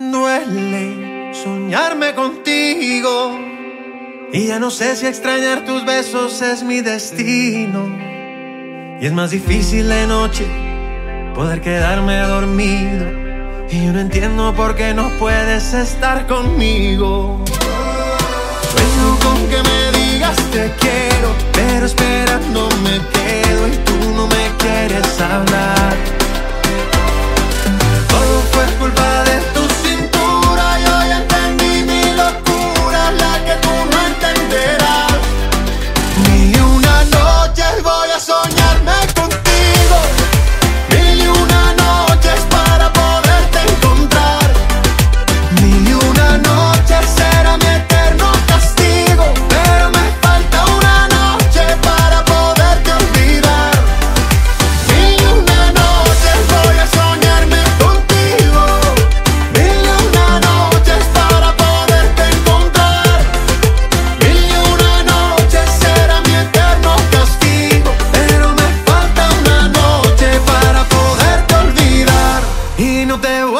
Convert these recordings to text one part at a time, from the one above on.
Duele soñarme contigo y ya no sé si extrañar tus besos es mi destino. Y es más difícil de noche poder quedarme dormido y yo no entiendo por qué no puedes estar conmigo. Sueño con que me digas te quiero, pero esperando me quedo y tú no me quieres hablar.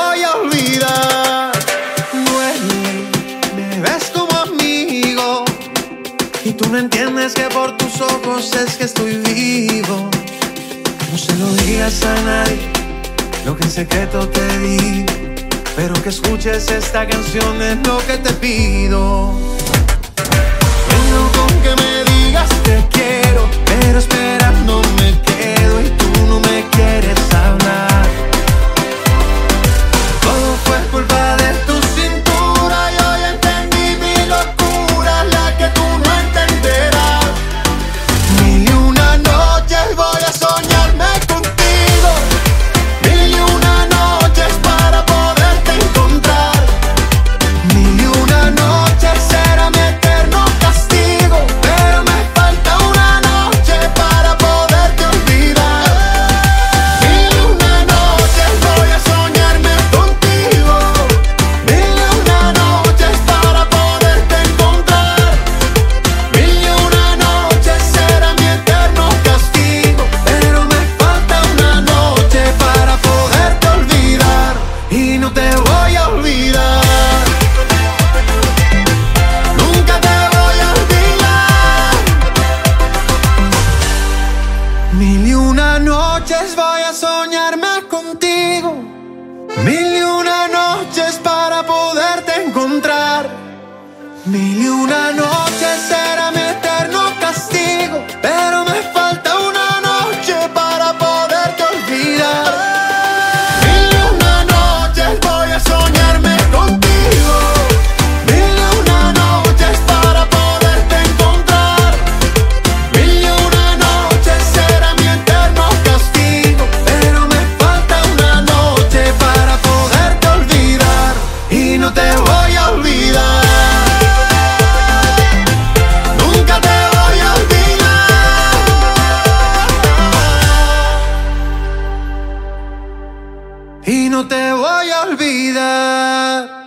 voy a olvidar. Duele, me ves como amigo. Y tú no entiendes que por tus ojos es que estoy vivo. No se lo digas a nadie lo que en secreto te di. Pero que escuches esta canción es lo que te pido. soñar más contigo. Mil y una noches para poderte encontrar. Mil y una noches. olvidar.